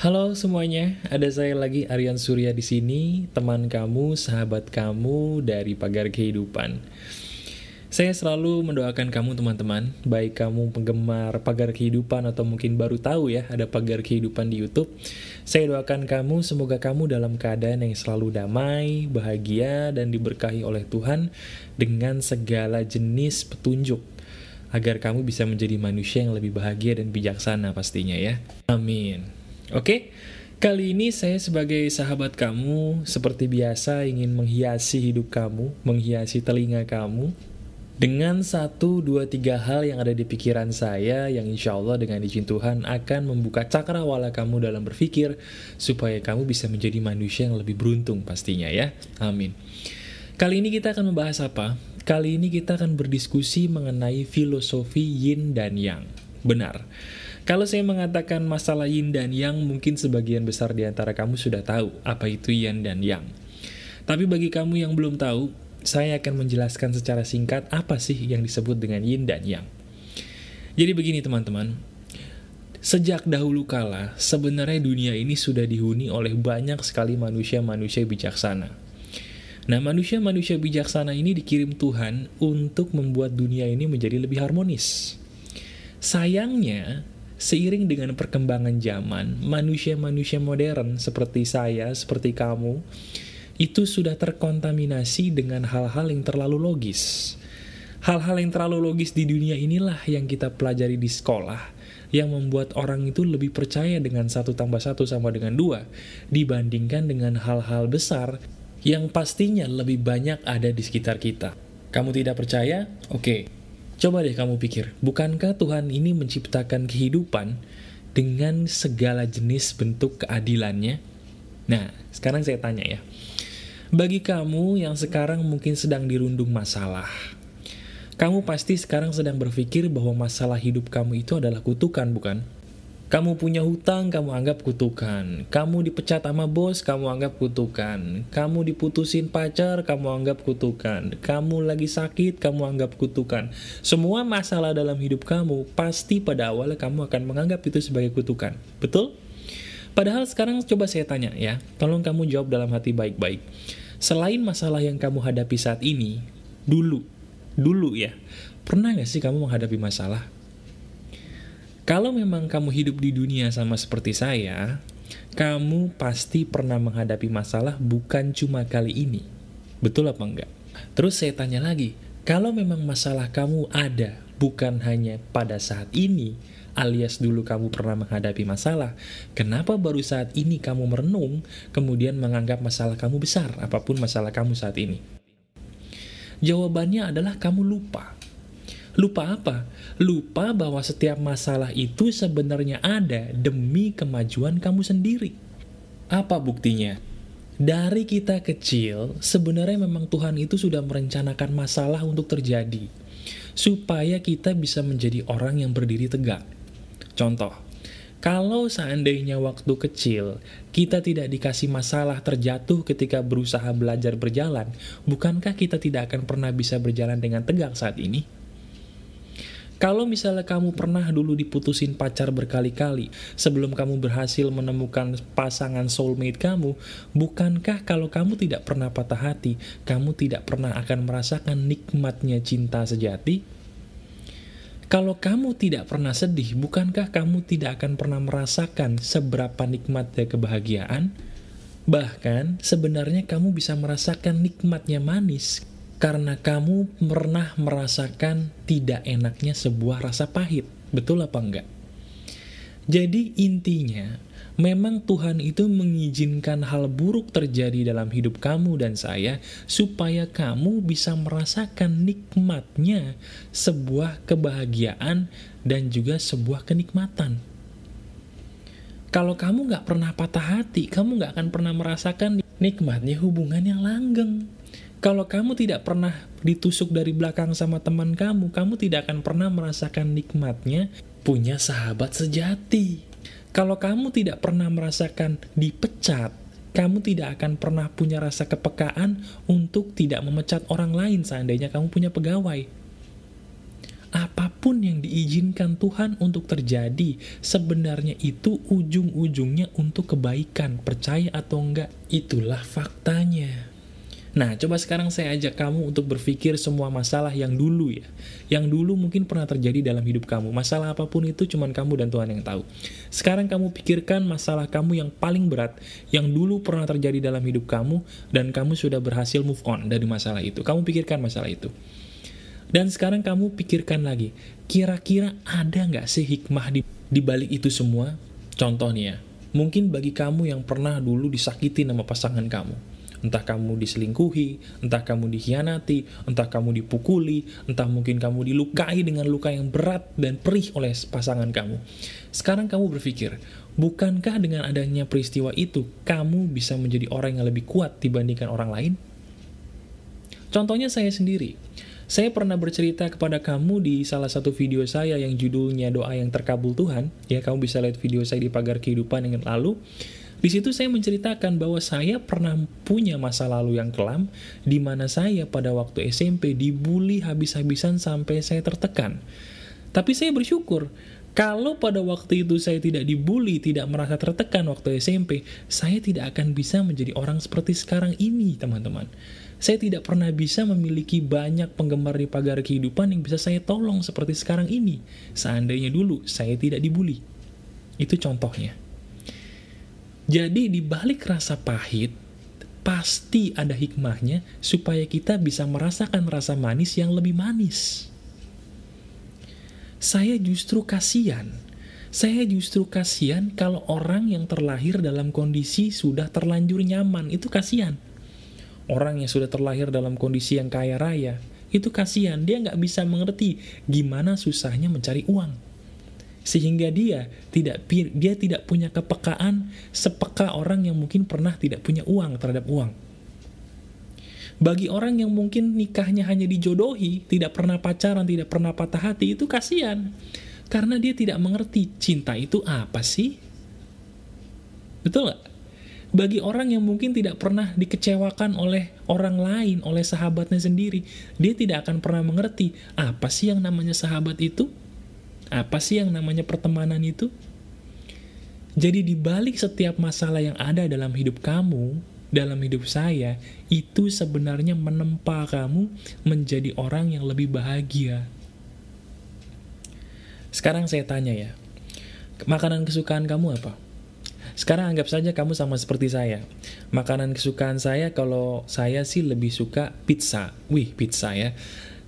Halo semuanya, ada saya lagi Aryan Surya di sini, teman kamu, sahabat kamu dari Pagar Kehidupan. Saya selalu mendoakan kamu teman-teman, baik kamu penggemar Pagar Kehidupan atau mungkin baru tahu ya ada Pagar Kehidupan di YouTube. Saya doakan kamu semoga kamu dalam keadaan yang selalu damai, bahagia dan diberkahi oleh Tuhan dengan segala jenis petunjuk agar kamu bisa menjadi manusia yang lebih bahagia dan bijaksana pastinya ya. Amin. Oke, kali ini saya sebagai sahabat kamu seperti biasa ingin menghiasi hidup kamu, menghiasi telinga kamu dengan satu, dua, tiga hal yang ada di pikiran saya yang insya Allah dengan izin Tuhan akan membuka cakrawala kamu dalam berpikir supaya kamu bisa menjadi manusia yang lebih beruntung pastinya ya. Amin. Kali ini kita akan membahas apa? Kali ini kita akan berdiskusi mengenai filosofi yin dan yang. Benar. Kalau saya mengatakan masalah yin dan yang, mungkin sebagian besar di antara kamu sudah tahu apa itu yin dan yang. Tapi bagi kamu yang belum tahu, saya akan menjelaskan secara singkat apa sih yang disebut dengan yin dan yang. Jadi begini teman-teman, sejak dahulu kala, sebenarnya dunia ini sudah dihuni oleh banyak sekali manusia-manusia bijaksana. Nah, manusia-manusia bijaksana ini dikirim Tuhan untuk membuat dunia ini menjadi lebih harmonis. Sayangnya, Seiring dengan perkembangan zaman, manusia-manusia modern seperti saya, seperti kamu, itu sudah terkontaminasi dengan hal-hal yang terlalu logis. Hal-hal yang terlalu logis di dunia inilah yang kita pelajari di sekolah, yang membuat orang itu lebih percaya dengan satu tambah satu sama dengan dua, dibandingkan dengan hal-hal besar yang pastinya lebih banyak ada di sekitar kita. Kamu tidak percaya? Oke, okay Coba deh kamu pikir, bukankah Tuhan ini menciptakan kehidupan dengan segala jenis bentuk keadilannya? Nah, sekarang saya tanya ya. Bagi kamu yang sekarang mungkin sedang dirundung masalah, kamu pasti sekarang sedang berpikir bahwa masalah hidup kamu itu adalah kutukan, bukan? Kamu punya hutang, kamu anggap kutukan. Kamu dipecat sama bos, kamu anggap kutukan. Kamu diputusin pacar, kamu anggap kutukan. Kamu lagi sakit, kamu anggap kutukan. Semua masalah dalam hidup kamu, pasti pada awalnya kamu akan menganggap itu sebagai kutukan. Betul? Padahal sekarang coba saya tanya ya, tolong kamu jawab dalam hati baik-baik. Selain masalah yang kamu hadapi saat ini, dulu, dulu ya, pernah gak sih kamu menghadapi masalah? Kalau memang kamu hidup di dunia sama seperti saya, kamu pasti pernah menghadapi masalah bukan cuma kali ini. Betul apa enggak? Terus saya tanya lagi, kalau memang masalah kamu ada bukan hanya pada saat ini, alias dulu kamu pernah menghadapi masalah, kenapa baru saat ini kamu merenung, kemudian menganggap masalah kamu besar, apa pun masalah kamu saat ini? Jawabannya adalah kamu lupa. Lupa apa? Lupa bahwa setiap masalah itu sebenarnya ada demi kemajuan kamu sendiri. Apa buktinya? Dari kita kecil, sebenarnya memang Tuhan itu sudah merencanakan masalah untuk terjadi. Supaya kita bisa menjadi orang yang berdiri tegak. Contoh, kalau seandainya waktu kecil kita tidak dikasih masalah terjatuh ketika berusaha belajar berjalan, bukankah kita tidak akan pernah bisa berjalan dengan tegak saat ini? Kalau misalnya kamu pernah dulu diputusin pacar berkali-kali sebelum kamu berhasil menemukan pasangan soulmate kamu, bukankah kalau kamu tidak pernah patah hati, kamu tidak pernah akan merasakan nikmatnya cinta sejati? Kalau kamu tidak pernah sedih, bukankah kamu tidak akan pernah merasakan seberapa nikmatnya kebahagiaan? Bahkan, sebenarnya kamu bisa merasakan nikmatnya manis karena kamu pernah merasakan tidak enaknya sebuah rasa pahit. Betul apa enggak? Jadi intinya, memang Tuhan itu mengizinkan hal buruk terjadi dalam hidup kamu dan saya supaya kamu bisa merasakan nikmatnya sebuah kebahagiaan dan juga sebuah kenikmatan. Kalau kamu nggak pernah patah hati, kamu nggak akan pernah merasakan nikmatnya hubungan yang langgeng. Kalau kamu tidak pernah ditusuk dari belakang sama teman kamu, kamu tidak akan pernah merasakan nikmatnya punya sahabat sejati. Kalau kamu tidak pernah merasakan dipecat, kamu tidak akan pernah punya rasa kepekaan untuk tidak memecat orang lain seandainya kamu punya pegawai. Apa pun yang diizinkan Tuhan untuk terjadi, sebenarnya itu ujung-ujungnya untuk kebaikan. Percaya atau enggak, itulah faktanya. Nah, coba sekarang saya ajak kamu untuk berpikir semua masalah yang dulu ya. Yang dulu mungkin pernah terjadi dalam hidup kamu. Masalah apa pun itu cuma kamu dan Tuhan yang tahu. Sekarang kamu pikirkan masalah kamu yang paling berat, yang dulu pernah terjadi dalam hidup kamu, dan kamu sudah berhasil move on dari masalah itu. Kamu pikirkan masalah itu. Dan sekarang kamu pikirkan lagi, kira-kira ada nggak sih hikmah di, di balik itu semua? Contohnya, mungkin bagi kamu yang pernah dulu disakiti nama pasangan kamu Entah kamu diselingkuhi, entah kamu dikhianati, entah kamu dipukuli, entah mungkin kamu dilukai dengan luka yang berat dan perih oleh pasangan kamu. Sekarang kamu berpikir, bukankah dengan adanya peristiwa itu, kamu bisa menjadi orang yang lebih kuat dibandingkan orang lain? Contohnya saya sendiri. Saya pernah bercerita kepada kamu di salah satu video saya yang judulnya Doa yang Terkabul Tuhan. Ya, kamu bisa lihat video saya di pagar kehidupan yang lalu. Di situ saya menceritakan bahwa saya pernah punya masa lalu yang kelam, di mana saya pada waktu SMP dibully habis-habisan sampai saya tertekan. Tapi saya bersyukur, kalau pada waktu itu saya tidak dibully, tidak merasa tertekan waktu SMP, saya tidak akan bisa menjadi orang seperti sekarang ini, teman-teman. Saya tidak pernah bisa memiliki banyak penggemar di pagar kehidupan yang bisa saya tolong seperti sekarang ini. Seandainya dulu saya tidak dibully. Itu contohnya. Jadi di balik rasa pahit, pasti ada hikmahnya supaya kita bisa merasakan rasa manis yang lebih manis. Saya justru kasihan. Saya justru kasihan kalau orang yang terlahir dalam kondisi sudah terlanjur nyaman, itu kasihan. Orang yang sudah terlahir dalam kondisi yang kaya raya, itu kasihan. Dia nggak bisa mengerti gimana susahnya mencari uang sehingga dia tidak dia tidak punya kepekaan sepeka orang yang mungkin pernah tidak punya uang terhadap uang. Bagi orang yang mungkin nikahnya hanya dijodohi, tidak pernah pacaran, tidak pernah patah hati, itu kasihan. Karena dia tidak mengerti cinta itu apa sih? Betul gak? Bagi orang yang mungkin tidak pernah dikecewakan oleh orang lain, oleh sahabatnya sendiri, dia tidak akan pernah mengerti apa sih yang namanya sahabat itu? Apa sih yang namanya pertemanan itu? Jadi di balik setiap masalah yang ada dalam hidup kamu, dalam hidup saya, itu sebenarnya menempa kamu menjadi orang yang lebih bahagia. Sekarang saya tanya ya, makanan kesukaan kamu apa? Sekarang anggap saja kamu sama seperti saya. Makanan kesukaan saya kalau saya sih lebih suka pizza. Wih, pizza ya.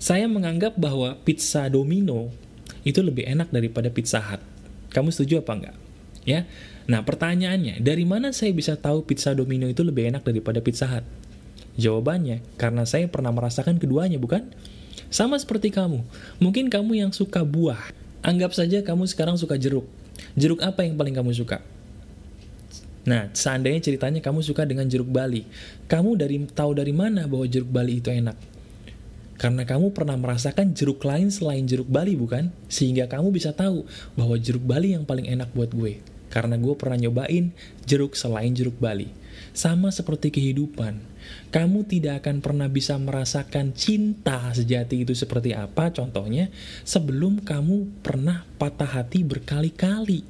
Saya menganggap bahwa pizza Domino itu lebih enak daripada Pizza Hut. Kamu setuju apa enggak? Ya. Nah, pertanyaannya, dari mana saya bisa tahu pizza Domino itu lebih enak daripada Pizza Hut? Jawabannya, karena saya pernah merasakan keduanya, bukan? Sama seperti kamu. Mungkin kamu yang suka buah. Anggap saja kamu sekarang suka jeruk. Jeruk apa yang paling kamu suka? Nah, seandainya ceritanya kamu suka dengan jeruk Bali, kamu dari tahu dari mana bahwa jeruk Bali itu enak? Karena kamu pernah merasakan jeruk lain selain jeruk Bali bukan? Sehingga kamu bisa tahu bahwa jeruk Bali yang paling enak buat gue. Karena gue pernah nyobain jeruk selain jeruk Bali. Sama seperti kehidupan. Kamu tidak akan pernah bisa merasakan cinta sejati itu seperti apa contohnya sebelum kamu pernah patah hati berkali-kali.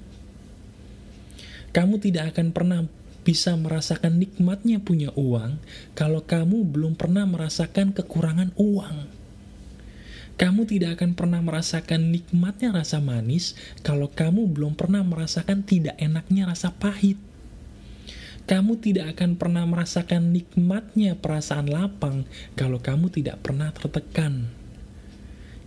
Kamu tidak akan pernah bisa merasakan nikmatnya punya uang kalau kamu belum pernah merasakan kekurangan uang. Kamu tidak akan pernah merasakan nikmatnya rasa manis kalau kamu belum pernah merasakan tidak enaknya rasa pahit. Kamu tidak akan pernah merasakan nikmatnya perasaan lapang kalau kamu tidak pernah tertekan.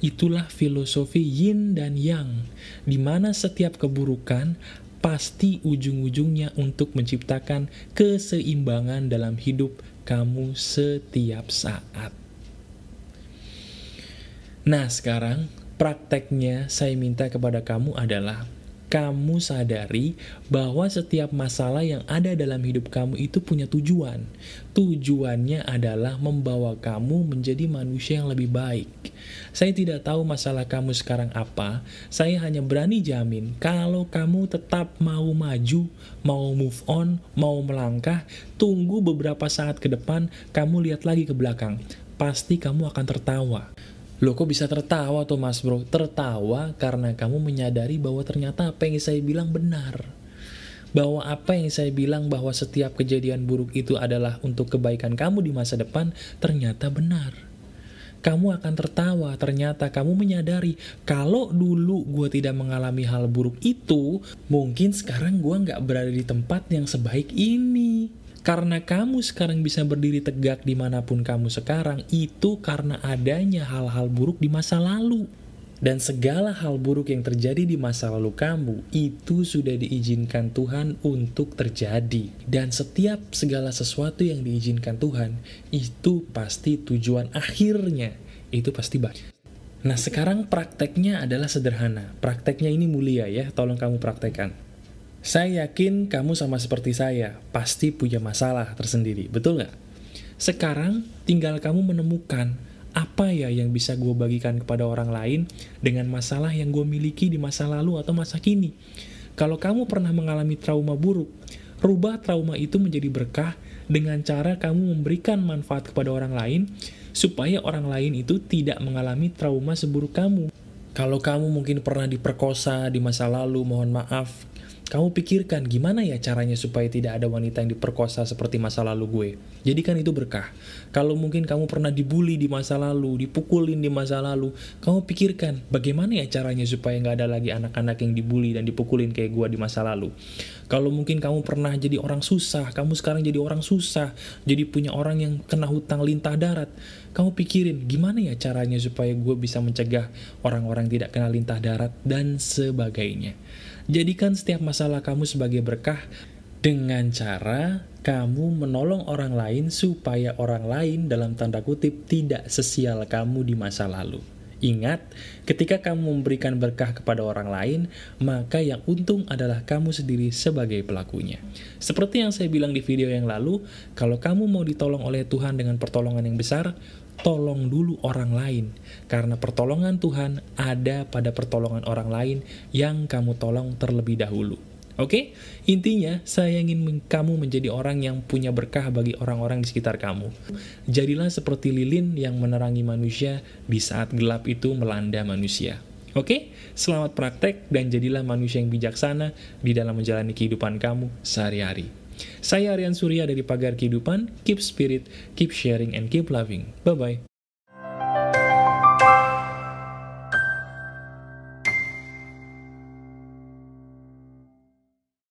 Itulah filosofi yin dan yang, di mana setiap keburukan pasti ujung-ujungnya untuk menciptakan keseimbangan dalam hidup kamu setiap saat. Nah, sekarang prakteknya saya minta kepada kamu adalah kamu sadari bahwa setiap masalah yang ada dalam hidup kamu itu punya tujuan. Tujuannya adalah membawa kamu menjadi manusia yang lebih baik. Saya tidak tahu masalah kamu sekarang apa, saya hanya berani jamin kalau kamu tetap mau maju, mau move on, mau melangkah, tunggu beberapa saat ke depan, kamu lihat lagi ke belakang. Pasti kamu akan tertawa. Loh kok bisa tertawa tuh mas bro? Tertawa karena kamu menyadari bahwa ternyata apa yang saya bilang benar. Bahwa apa yang saya bilang bahwa setiap kejadian buruk itu adalah untuk kebaikan kamu di masa depan, ternyata benar. Kamu akan tertawa, ternyata kamu menyadari kalau dulu gue tidak mengalami hal buruk itu, mungkin sekarang gue nggak berada di tempat yang sebaik ini. Karena kamu sekarang bisa berdiri tegak di mana pun kamu sekarang, itu karena adanya hal-hal buruk di masa lalu. Dan segala hal buruk yang terjadi di masa lalu kamu, itu sudah diizinkan Tuhan untuk terjadi. Dan setiap segala sesuatu yang diizinkan Tuhan, itu pasti tujuan akhirnya, itu pasti baik. Nah sekarang prakteknya adalah sederhana. Prakteknya ini mulia ya, tolong kamu praktekkan. Saya yakin kamu sama seperti saya, pasti punya masalah tersendiri, betul nggak? Sekarang tinggal kamu menemukan apa ya yang bisa gue bagikan kepada orang lain dengan masalah yang gue miliki di masa lalu atau masa kini. Kalau kamu pernah mengalami trauma buruk, rubah trauma itu menjadi berkah dengan cara kamu memberikan manfaat kepada orang lain supaya orang lain itu tidak mengalami trauma seburuk kamu. Kalau kamu mungkin pernah diperkosa di masa lalu, mohon maaf, kamu pikirkan gimana ya caranya supaya tidak ada wanita yang diperkosa seperti masa lalu gue. Jadi kan itu berkah. Kalau mungkin kamu pernah dibully di masa lalu, dipukulin di masa lalu, kamu pikirkan bagaimana ya caranya supaya nggak ada lagi anak-anak yang dibully dan dipukulin kayak gue di masa lalu. Kalau mungkin kamu pernah jadi orang susah, kamu sekarang jadi orang susah, jadi punya orang yang kena hutang lintah darat, kamu pikirin gimana ya caranya supaya gue bisa mencegah orang-orang tidak kena lintah darat dan sebagainya. Jadikan setiap masalah kamu sebagai berkah dengan cara kamu menolong orang lain supaya orang lain dalam tanda kutip tidak sesial kamu di masa lalu. Ingat, ketika kamu memberikan berkah kepada orang lain, maka yang untung adalah kamu sendiri sebagai pelakunya. Seperti yang saya bilang di video yang lalu, kalau kamu mau ditolong oleh Tuhan dengan pertolongan yang besar, tolong dulu orang lain. Karena pertolongan Tuhan ada pada pertolongan orang lain yang kamu tolong terlebih dahulu. Oke, intinya saya ingin kamu menjadi orang yang punya berkah bagi orang-orang di sekitar kamu. Jadilah seperti lilin yang menerangi manusia di saat gelap itu melanda manusia. Oke, selamat praktek dan jadilah manusia yang bijaksana di dalam menjalani kehidupan kamu sehari-hari. Saya Aryan Surya dari Pagar Kehidupan, keep spirit, keep sharing, and keep loving. Bye-bye.